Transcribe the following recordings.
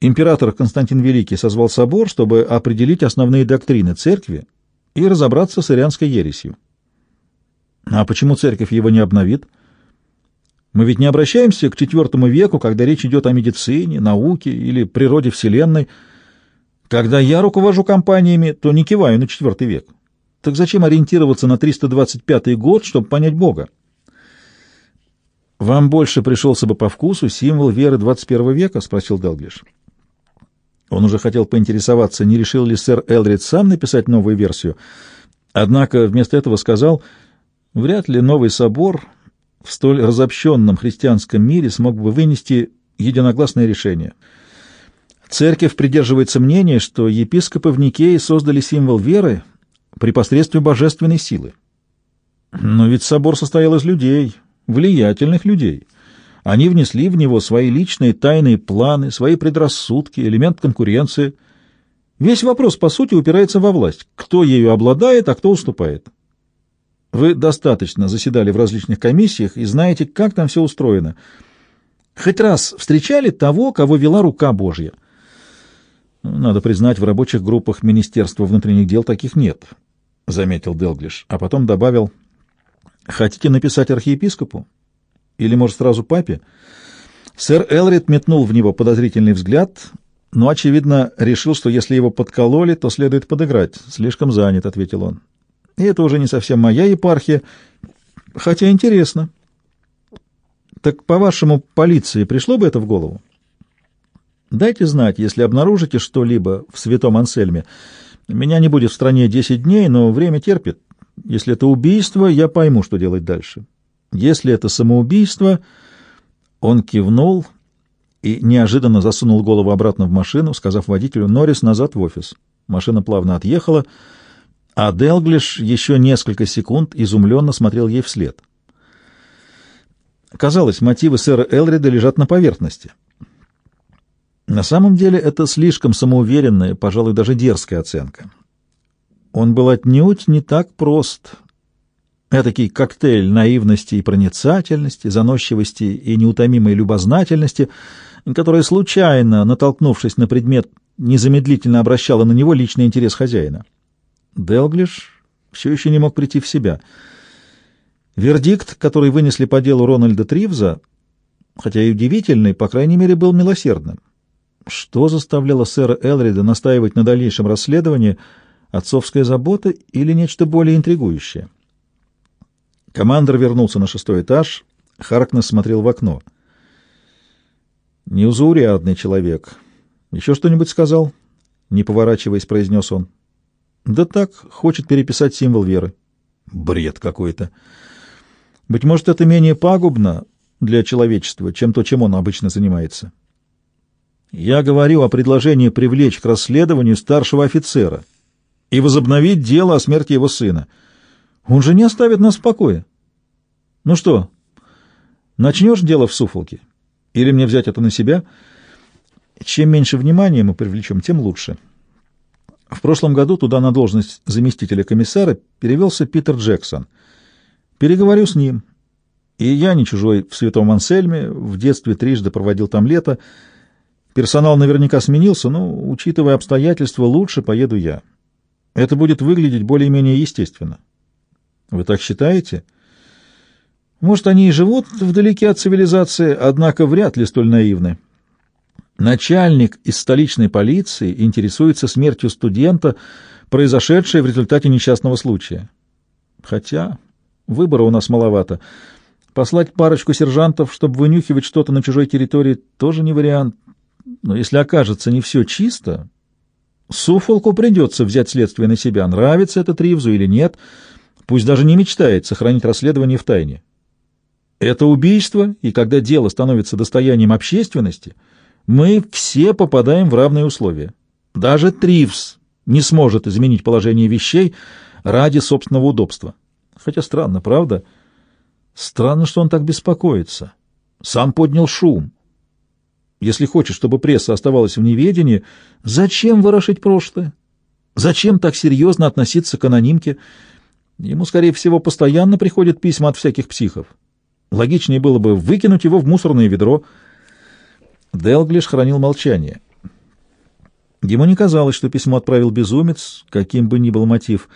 Император Константин Великий созвал собор, чтобы определить основные доктрины церкви и разобраться с ирианской ересью. А почему церковь его не обновит? Мы ведь не обращаемся к IV веку, когда речь идет о медицине, науке или природе Вселенной. Когда я руковожу компаниями, то не киваю на IV век. Так зачем ориентироваться на 325 год, чтобы понять Бога? «Вам больше пришелся бы по вкусу символ веры 21 века?» — спросил Делглиш. Он уже хотел поинтересоваться, не решил ли сэр Элрид сам написать новую версию, однако вместо этого сказал, вряд ли новый собор в столь разобщенном христианском мире смог бы вынести единогласное решение. Церковь придерживается мнения, что епископы в Никее создали символ веры при посредстве божественной силы. Но ведь собор состоял из людей, влиятельных людей. Они внесли в него свои личные тайные планы, свои предрассудки, элемент конкуренции. Весь вопрос, по сути, упирается во власть. Кто ею обладает, а кто уступает. Вы достаточно заседали в различных комиссиях и знаете, как там все устроено. Хоть раз встречали того, кого вела рука Божья. Надо признать, в рабочих группах Министерства внутренних дел таких нет, — заметил Делглиш, а потом добавил — Хотите написать архиепископу? Или, может, сразу папе? Сэр Элрид метнул в него подозрительный взгляд, но, очевидно, решил, что если его подкололи, то следует подыграть. Слишком занят, — ответил он. И это уже не совсем моя епархия, хотя интересно. Так, по-вашему, полиции пришло бы это в голову? Дайте знать, если обнаружите что-либо в святом Ансельме. Меня не будет в стране десять дней, но время терпит. Если это убийство, я пойму, что делать дальше. Если это самоубийство, он кивнул и неожиданно засунул голову обратно в машину, сказав водителю «Норрис назад в офис». Машина плавно отъехала, а Делглиш еще несколько секунд изумленно смотрел ей вслед. Казалось, мотивы сэра Элрида лежат на поверхности. На самом деле это слишком самоуверенная, пожалуй, даже дерзкая оценка. Он был отнюдь не так прост. Этакий коктейль наивности и проницательности, заносчивости и неутомимой любознательности, которая, случайно натолкнувшись на предмет, незамедлительно обращала на него личный интерес хозяина. Делглиш все еще не мог прийти в себя. Вердикт, который вынесли по делу Рональда Тривза, хотя и удивительный, по крайней мере, был милосердным. Что заставляло сэра Элрида настаивать на дальнейшем расследовании — Отцовская забота или нечто более интригующее? Командор вернулся на шестой этаж. Харкнес смотрел в окно. «Неузаурядный человек. Еще что-нибудь сказал?» Не поворачиваясь, произнес он. «Да так, хочет переписать символ веры». «Бред какой-то. Быть может, это менее пагубно для человечества, чем то, чем он обычно занимается». «Я говорю о предложении привлечь к расследованию старшего офицера» и возобновить дело о смерти его сына. Он же не оставит нас в покое. Ну что, начнешь дело в Суфолке? Или мне взять это на себя? Чем меньше внимания мы привлечем, тем лучше. В прошлом году туда на должность заместителя комиссара перевелся Питер Джексон. Переговорю с ним. И я не чужой в Святом Ансельме, в детстве трижды проводил там лето. Персонал наверняка сменился, но, учитывая обстоятельства, лучше поеду я. Это будет выглядеть более-менее естественно. Вы так считаете? Может, они и живут вдалеке от цивилизации, однако вряд ли столь наивны. Начальник из столичной полиции интересуется смертью студента, произошедшей в результате несчастного случая. Хотя выбора у нас маловато. Послать парочку сержантов, чтобы вынюхивать что-то на чужой территории, тоже не вариант. Но если окажется не все чисто, Суфолку придется взять следствие на себя, нравится это Тривзу или нет, пусть даже не мечтает сохранить расследование в тайне. Это убийство, и когда дело становится достоянием общественности, мы все попадаем в равные условия. Даже Тривз не сможет изменить положение вещей ради собственного удобства. Хотя странно, правда? Странно, что он так беспокоится. Сам поднял шум. Если хочешь, чтобы пресса оставалась в неведении, зачем ворошить прошлое? Зачем так серьезно относиться к анонимке? Ему, скорее всего, постоянно приходят письма от всяких психов. Логичнее было бы выкинуть его в мусорное ведро. Делглиш хранил молчание. Ему не казалось, что письмо отправил безумец, каким бы ни был мотив.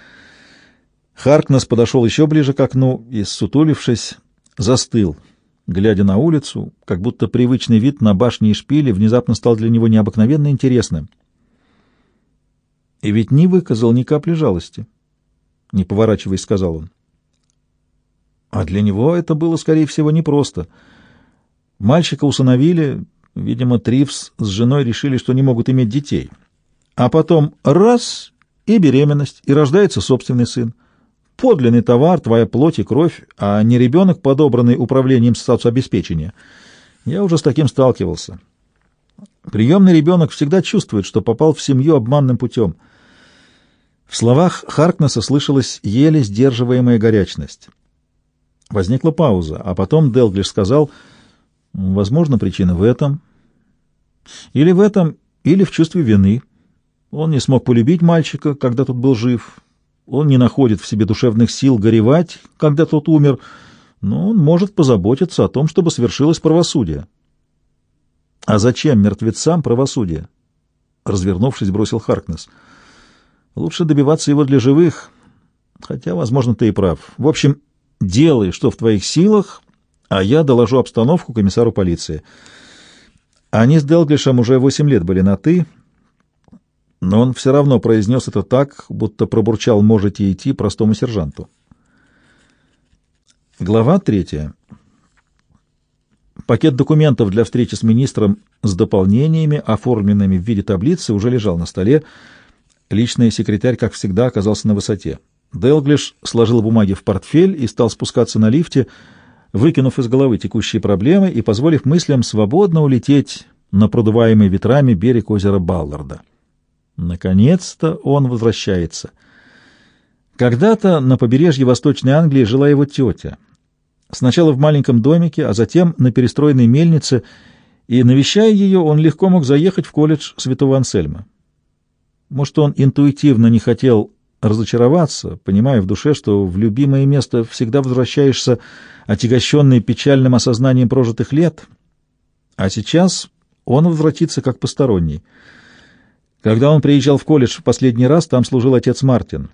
Харкнес подошел еще ближе к окну и, сутулившись, застыл, глядя на улицу, как будто привычный вид на башни и шпили внезапно стал для него необыкновенно интересным. И ведь не выказал ни капли жалости, — не поворачиваясь, сказал он. А для него это было, скорее всего, непросто. Мальчика усыновили, видимо, Тривс с женой решили, что не могут иметь детей. А потом раз — и беременность, и рождается собственный сын. Подлинный товар, твоя плоть и кровь, а не ребенок, подобранный управлением соцобеспечения. Я уже с таким сталкивался. Приемный ребенок всегда чувствует, что попал в семью обманным путем. В словах Харкнесса слышалась еле сдерживаемая горячность. Возникла пауза, а потом Делглиш сказал, возможно, причина в этом, или в этом, или в чувстве вины. Он не смог полюбить мальчика, когда тот был жив. Он не находит в себе душевных сил горевать, когда тот умер, но он может позаботиться о том, чтобы свершилось правосудие. А зачем мертвецам правосудие? Развернувшись, бросил Харкнес. Лучше добиваться его для живых, хотя, возможно, ты и прав. В общем, Делай, что в твоих силах, а я доложу обстановку комиссару полиции. Они с Делглишем уже восемь лет были на «ты», но он все равно произнес это так, будто пробурчал «можете идти» простому сержанту. Глава третья. Пакет документов для встречи с министром с дополнениями, оформленными в виде таблицы, уже лежал на столе. Личный секретарь, как всегда, оказался на высоте. Делглиш сложил бумаги в портфель и стал спускаться на лифте, выкинув из головы текущие проблемы и позволив мыслям свободно улететь на продуваемый ветрами берег озера Балларда. Наконец-то он возвращается. Когда-то на побережье Восточной Англии жила его тетя. Сначала в маленьком домике, а затем на перестроенной мельнице, и, навещая ее, он легко мог заехать в колледж святого Ансельма. Может, он интуитивно не хотел разочароваться, понимая в душе, что в любимое место всегда возвращаешься, отягощенный печальным осознанием прожитых лет, а сейчас он возвратится как посторонний. Когда он приезжал в колледж в последний раз, там служил отец Мартин.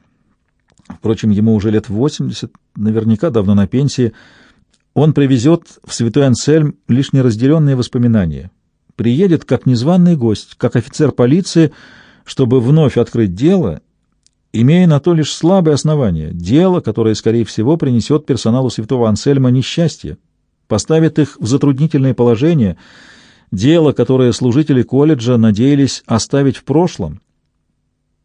Впрочем, ему уже лет 80, наверняка давно на пенсии. Он привезет в Святой Ансельм лишь неразделенные воспоминания. Приедет как незваный гость, как офицер полиции, чтобы вновь открыть дело имея на то лишь слабое основание, дело, которое, скорее всего, принесет персоналу святого Ансельма несчастье, поставит их в затруднительное положение, дело, которое служители колледжа надеялись оставить в прошлом